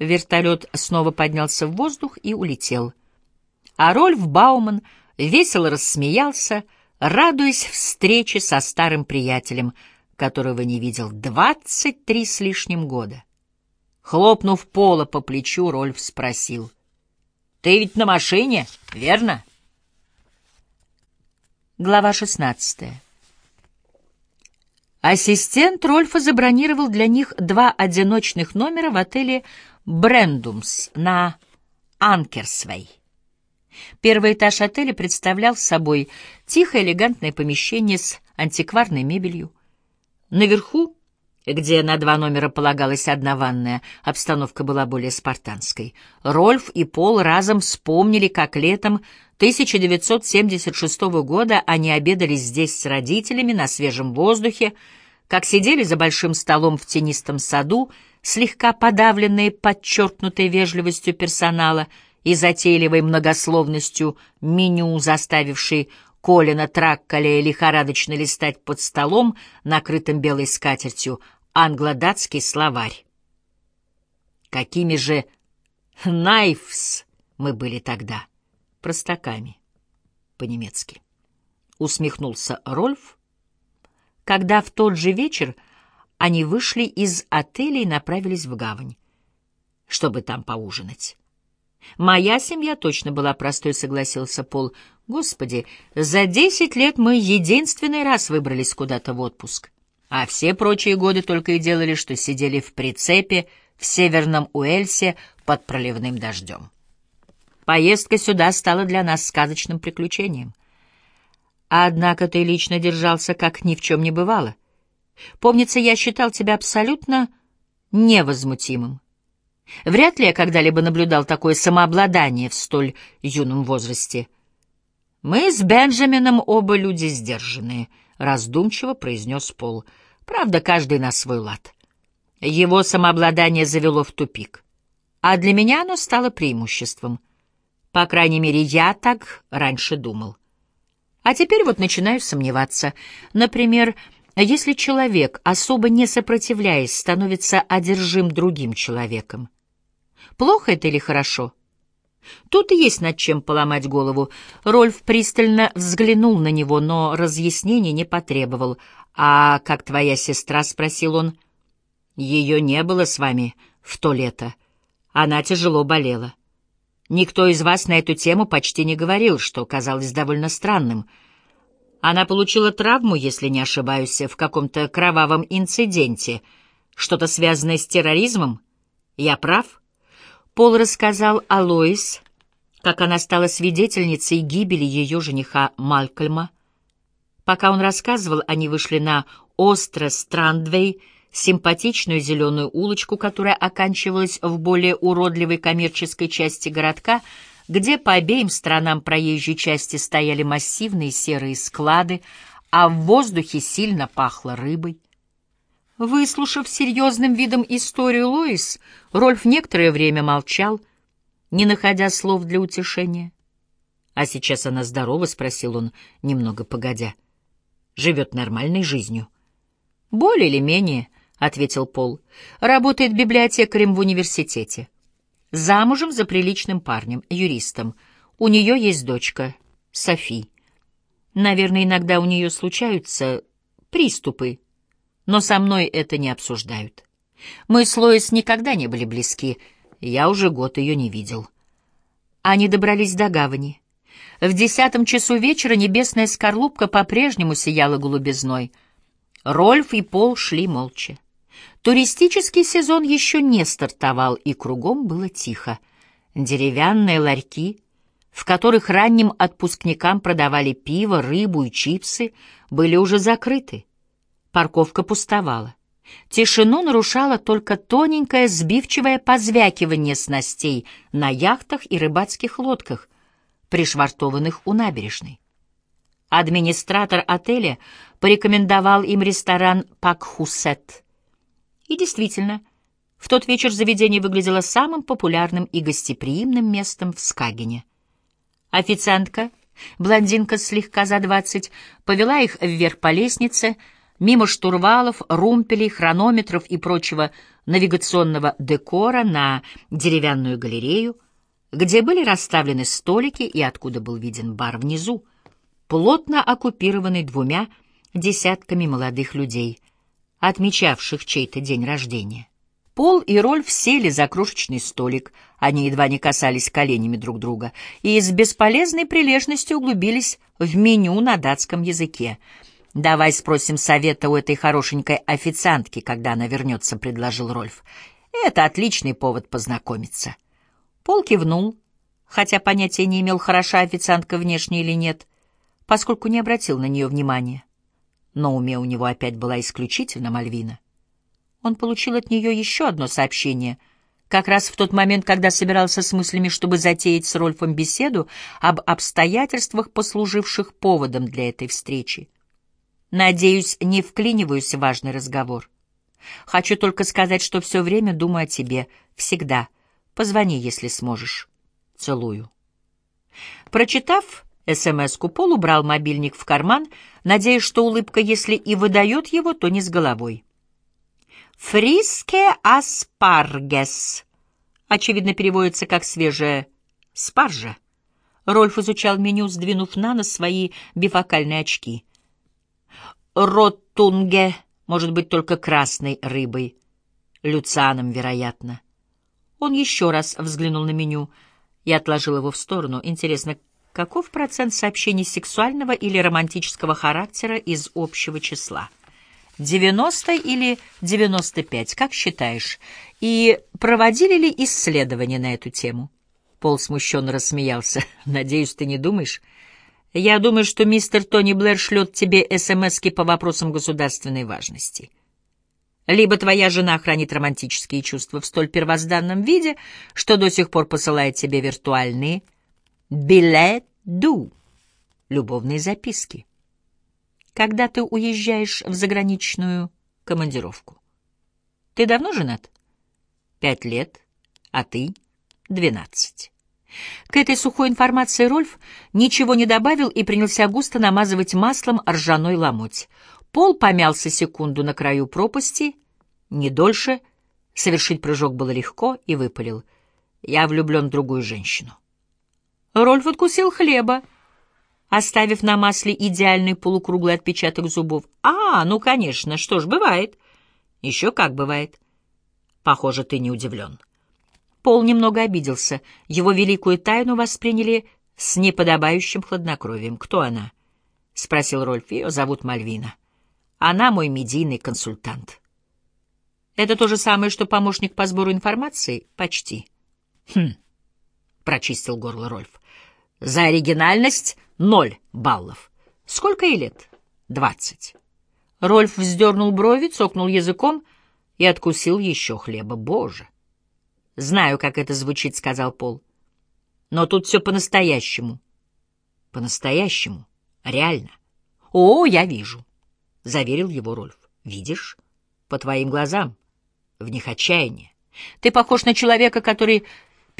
Вертолет снова поднялся в воздух и улетел. А Рольф Бауман весело рассмеялся, радуясь встрече со старым приятелем, которого не видел двадцать три с лишним года. Хлопнув Пола по плечу, Рольф спросил. — Ты ведь на машине, верно? Глава шестнадцатая. Ассистент Рольфа забронировал для них два одиночных номера в отеле «Брендумс» на Анкерсвей. Первый этаж отеля представлял собой тихое элегантное помещение с антикварной мебелью. Наверху, где на два номера полагалась одна ванная, обстановка была более спартанской. Рольф и Пол разом вспомнили, как летом 1976 года они обедали здесь с родителями на свежем воздухе, как сидели за большим столом в тенистом саду, слегка подавленные подчеркнутой вежливостью персонала и затейливой многословностью меню, заставившей Колина Тракколя лихорадочно листать под столом, накрытым белой скатертью, англо-датский словарь. Какими же «найфс» мы были тогда, простаками, по-немецки. Усмехнулся Рольф, когда в тот же вечер они вышли из отеля и направились в гавань, чтобы там поужинать. «Моя семья точно была простой», — согласился Пол. «Господи, за десять лет мы единственный раз выбрались куда-то в отпуск, а все прочие годы только и делали, что сидели в прицепе в Северном Уэльсе под проливным дождем. Поездка сюда стала для нас сказочным приключением. Однако ты лично держался, как ни в чем не бывало. Помнится, я считал тебя абсолютно невозмутимым. Вряд ли я когда-либо наблюдал такое самообладание в столь юном возрасте. «Мы с Бенджамином оба люди сдержанные», — раздумчиво произнес Пол. «Правда, каждый на свой лад». Его самообладание завело в тупик, а для меня оно стало преимуществом. По крайней мере, я так раньше думал. А теперь вот начинаю сомневаться. Например, если человек, особо не сопротивляясь, становится одержим другим человеком, Плохо это или хорошо? Тут и есть над чем поломать голову. Рольф пристально взглянул на него, но разъяснений не потребовал. «А как твоя сестра?» — спросил он. «Ее не было с вами в то лето. Она тяжело болела. Никто из вас на эту тему почти не говорил, что казалось довольно странным. Она получила травму, если не ошибаюсь, в каком-то кровавом инциденте. Что-то связанное с терроризмом? Я прав?» Пол рассказал о Лоис, как она стала свидетельницей гибели ее жениха Малькольма. Пока он рассказывал, они вышли на Остро-Страндвей, симпатичную зеленую улочку, которая оканчивалась в более уродливой коммерческой части городка, где по обеим сторонам проезжей части стояли массивные серые склады, а в воздухе сильно пахло рыбой. Выслушав серьезным видом историю Лоис, Рольф некоторое время молчал, не находя слов для утешения. «А сейчас она здорова?» — спросил он, немного погодя. «Живет нормальной жизнью». «Более или менее», — ответил Пол. «Работает библиотекарем в университете. Замужем за приличным парнем, юристом. У нее есть дочка, Софи. Наверное, иногда у нее случаются приступы но со мной это не обсуждают. Мы с Лоис никогда не были близки, я уже год ее не видел. Они добрались до гавани. В десятом часу вечера небесная скорлупка по-прежнему сияла голубизной. Рольф и Пол шли молча. Туристический сезон еще не стартовал, и кругом было тихо. Деревянные ларьки, в которых ранним отпускникам продавали пиво, рыбу и чипсы, были уже закрыты. Парковка пустовала. Тишину нарушало только тоненькое сбивчивое позвякивание снастей на яхтах и рыбацких лодках, пришвартованных у набережной. Администратор отеля порекомендовал им ресторан «Пакхусет». И действительно, в тот вечер заведение выглядело самым популярным и гостеприимным местом в Скагене. Официантка, блондинка слегка за двадцать, повела их вверх по лестнице — мимо штурвалов, румпелей, хронометров и прочего навигационного декора на деревянную галерею, где были расставлены столики и откуда был виден бар внизу, плотно оккупированный двумя десятками молодых людей, отмечавших чей-то день рождения. Пол и Рольф сели за крошечный столик, они едва не касались коленями друг друга, и с бесполезной прилежностью углубились в меню на датском языке. «Давай спросим совета у этой хорошенькой официантки, когда она вернется», — предложил Рольф. «Это отличный повод познакомиться». Пол кивнул, хотя понятия не имел, хороша официантка внешне или нет, поскольку не обратил на нее внимания. Но уме у него опять была исключительно Мальвина. Он получил от нее еще одно сообщение, как раз в тот момент, когда собирался с мыслями, чтобы затеять с Рольфом беседу об обстоятельствах, послуживших поводом для этой встречи. Надеюсь, не вклиниваюсь в важный разговор. Хочу только сказать, что все время думаю о тебе. Всегда. Позвони, если сможешь. Целую. Прочитав СМС-ку, Пол убрал мобильник в карман, надеясь, что улыбка, если и выдает его, то не с головой. «Фриске аспаргес» очевидно переводится как «свежая спаржа». Рольф изучал меню, сдвинув на нос свои бифокальные очки. «Ротунге» может быть только красной рыбой. Люцианом, вероятно. Он еще раз взглянул на меню и отложил его в сторону. Интересно, каков процент сообщений сексуального или романтического характера из общего числа? 90 или 95, как считаешь? И проводили ли исследования на эту тему? Пол смущенно рассмеялся. Надеюсь, ты не думаешь? Я думаю, что мистер Тони Блэр шлет тебе СМСки по вопросам государственной важности. Либо твоя жена хранит романтические чувства в столь первозданном виде, что до сих пор посылает тебе виртуальные билет-ду, любовные записки когда ты уезжаешь в заграничную командировку. Ты давно женат? Пять лет, а ты — двенадцать. К этой сухой информации Рольф ничего не добавил и принялся густо намазывать маслом ржаной ломоть. Пол помялся секунду на краю пропасти, не дольше, совершить прыжок было легко и выпалил. Я влюблен в другую женщину. Рольф откусил хлеба, оставив на масле идеальный полукруглый отпечаток зубов. «А, ну, конечно, что ж, бывает». «Еще как бывает». «Похоже, ты не удивлен». Пол немного обиделся. Его великую тайну восприняли с неподобающим хладнокровием. «Кто она?» — спросил Рольф. «Ее зовут Мальвина. Она мой медийный консультант». «Это то же самое, что помощник по сбору информации?» «Почти». «Хм», — прочистил горло Рольф. «За оригинальность Ноль баллов. Сколько ей лет? Двадцать. Рольф вздернул брови, цокнул языком и откусил еще хлеба. Боже! Знаю, как это звучит, — сказал Пол. Но тут все по-настоящему. По-настоящему. Реально. О, я вижу, — заверил его Рольф. Видишь? По твоим глазам. В них отчаяние. Ты похож на человека, который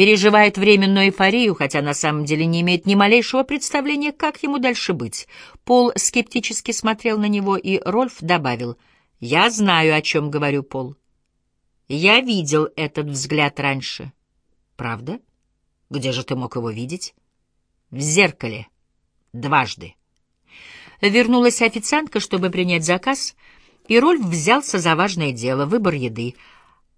переживает временную эйфорию, хотя на самом деле не имеет ни малейшего представления, как ему дальше быть. Пол скептически смотрел на него, и Рольф добавил, «Я знаю, о чем говорю, Пол. Я видел этот взгляд раньше». «Правда? Где же ты мог его видеть?» «В зеркале. Дважды». Вернулась официантка, чтобы принять заказ, и Рольф взялся за важное дело — выбор еды —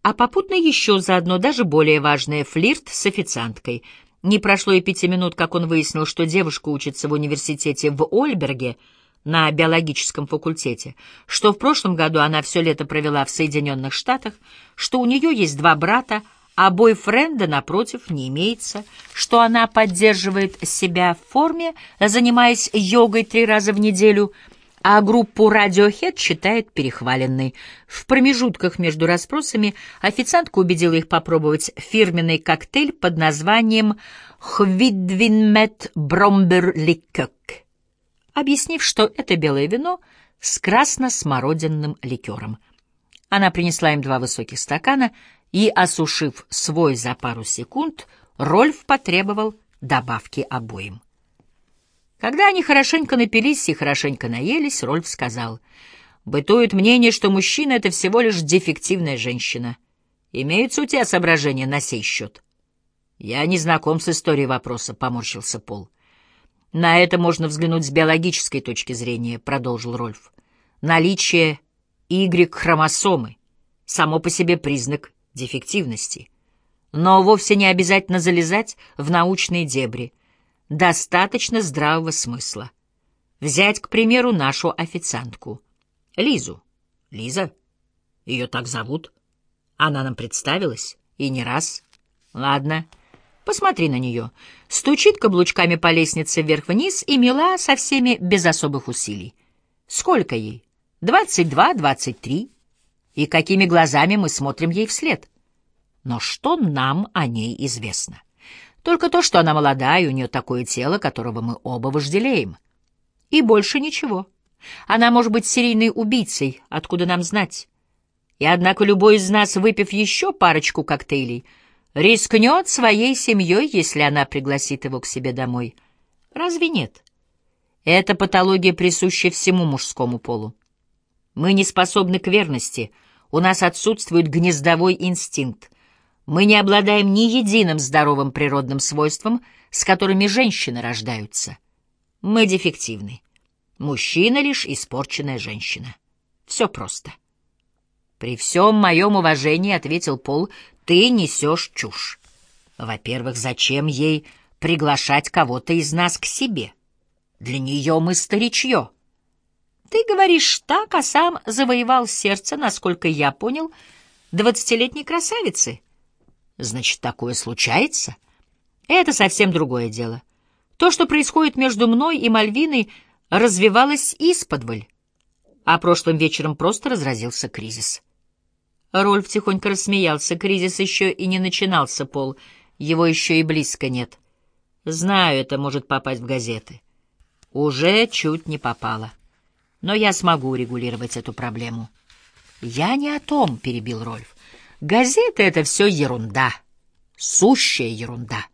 а попутно еще заодно даже более важное — флирт с официанткой. Не прошло и пяти минут, как он выяснил, что девушка учится в университете в Ольберге на биологическом факультете, что в прошлом году она все лето провела в Соединенных Штатах, что у нее есть два брата, а бойфренда, напротив, не имеется, что она поддерживает себя в форме, занимаясь йогой три раза в неделю — а группу Radiohead считает перехваленной. В промежутках между расспросами официантка убедила их попробовать фирменный коктейль под названием «Хвидвинмет Бромберликек», объяснив, что это белое вино с красно-смородинным ликером. Она принесла им два высоких стакана, и, осушив свой за пару секунд, Рольф потребовал добавки обоим. Когда они хорошенько напились и хорошенько наелись, Рольф сказал, Бытует мнение, что мужчина — это всего лишь дефективная женщина. Имеются у тебя соображения на сей счет? Я не знаком с историей вопроса, — поморщился Пол. На это можно взглянуть с биологической точки зрения, — продолжил Рольф. Наличие Y-хромосомы — само по себе признак дефективности. Но вовсе не обязательно залезать в научные дебри. Достаточно здравого смысла. Взять, к примеру, нашу официантку — Лизу. Лиза? Ее так зовут? Она нам представилась? И не раз. Ладно, посмотри на нее. Стучит каблучками по лестнице вверх-вниз и мила со всеми без особых усилий. Сколько ей? Двадцать два, двадцать три. И какими глазами мы смотрим ей вслед? Но что нам о ней известно? Только то, что она молодая, у нее такое тело, которого мы оба вожделеем. И больше ничего. Она может быть серийной убийцей, откуда нам знать. И однако любой из нас, выпив еще парочку коктейлей, рискнет своей семьей, если она пригласит его к себе домой. Разве нет? Эта патология присуща всему мужскому полу. Мы не способны к верности, у нас отсутствует гнездовой инстинкт. Мы не обладаем ни единым здоровым природным свойством, с которыми женщины рождаются. Мы дефективны. Мужчина лишь испорченная женщина. Все просто. При всем моем уважении, — ответил Пол, — ты несешь чушь. Во-первых, зачем ей приглашать кого-то из нас к себе? Для нее мы старичье. Ты говоришь так, а сам завоевал сердце, насколько я понял, двадцатилетней красавицы. Значит, такое случается? Это совсем другое дело. То, что происходит между мной и Мальвиной — развивалась исподволь, а прошлым вечером просто разразился кризис. Рольф тихонько рассмеялся. Кризис еще и не начинался, Пол. Его еще и близко нет. Знаю, это может попасть в газеты. Уже чуть не попало. Но я смогу регулировать эту проблему. Я не о том, — перебил Рольф. Газеты — это все ерунда. Сущая ерунда.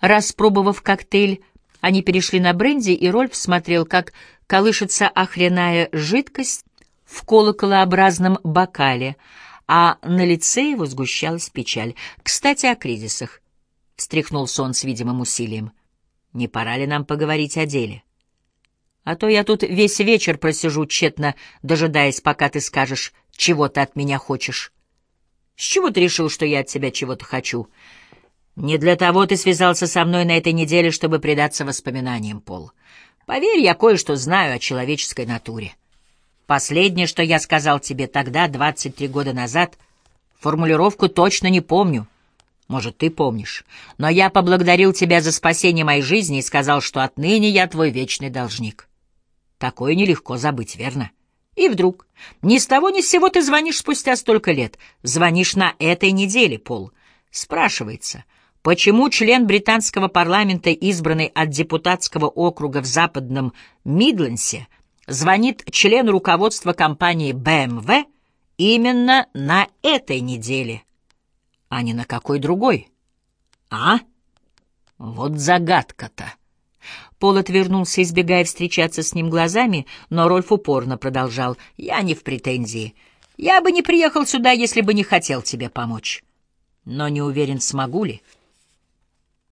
Распробовав коктейль, они перешли на бренди, и Рольф смотрел, как колышется охряная жидкость в колоколообразном бокале, а на лице его сгущалась печаль. «Кстати, о кризисах», — встряхнулся он с видимым усилием. «Не пора ли нам поговорить о деле? А то я тут весь вечер просижу, тщетно дожидаясь, пока ты скажешь, чего ты от меня хочешь. С чего ты решил, что я от тебя чего-то хочу?» Не для того ты связался со мной на этой неделе, чтобы предаться воспоминаниям, Пол. Поверь, я кое-что знаю о человеческой натуре. Последнее, что я сказал тебе тогда, 23 года назад, формулировку точно не помню. Может, ты помнишь. Но я поблагодарил тебя за спасение моей жизни и сказал, что отныне я твой вечный должник. Такое нелегко забыть, верно? И вдруг, ни с того ни с сего ты звонишь спустя столько лет. Звонишь на этой неделе, Пол. Спрашивается — Почему член британского парламента, избранный от депутатского округа в западном Мидлендсе, звонит члену руководства компании BMW именно на этой неделе, а не на какой другой? А? Вот загадка-то. Пол отвернулся, избегая встречаться с ним глазами, но Рольф упорно продолжал. «Я не в претензии. Я бы не приехал сюда, если бы не хотел тебе помочь. Но не уверен, смогу ли».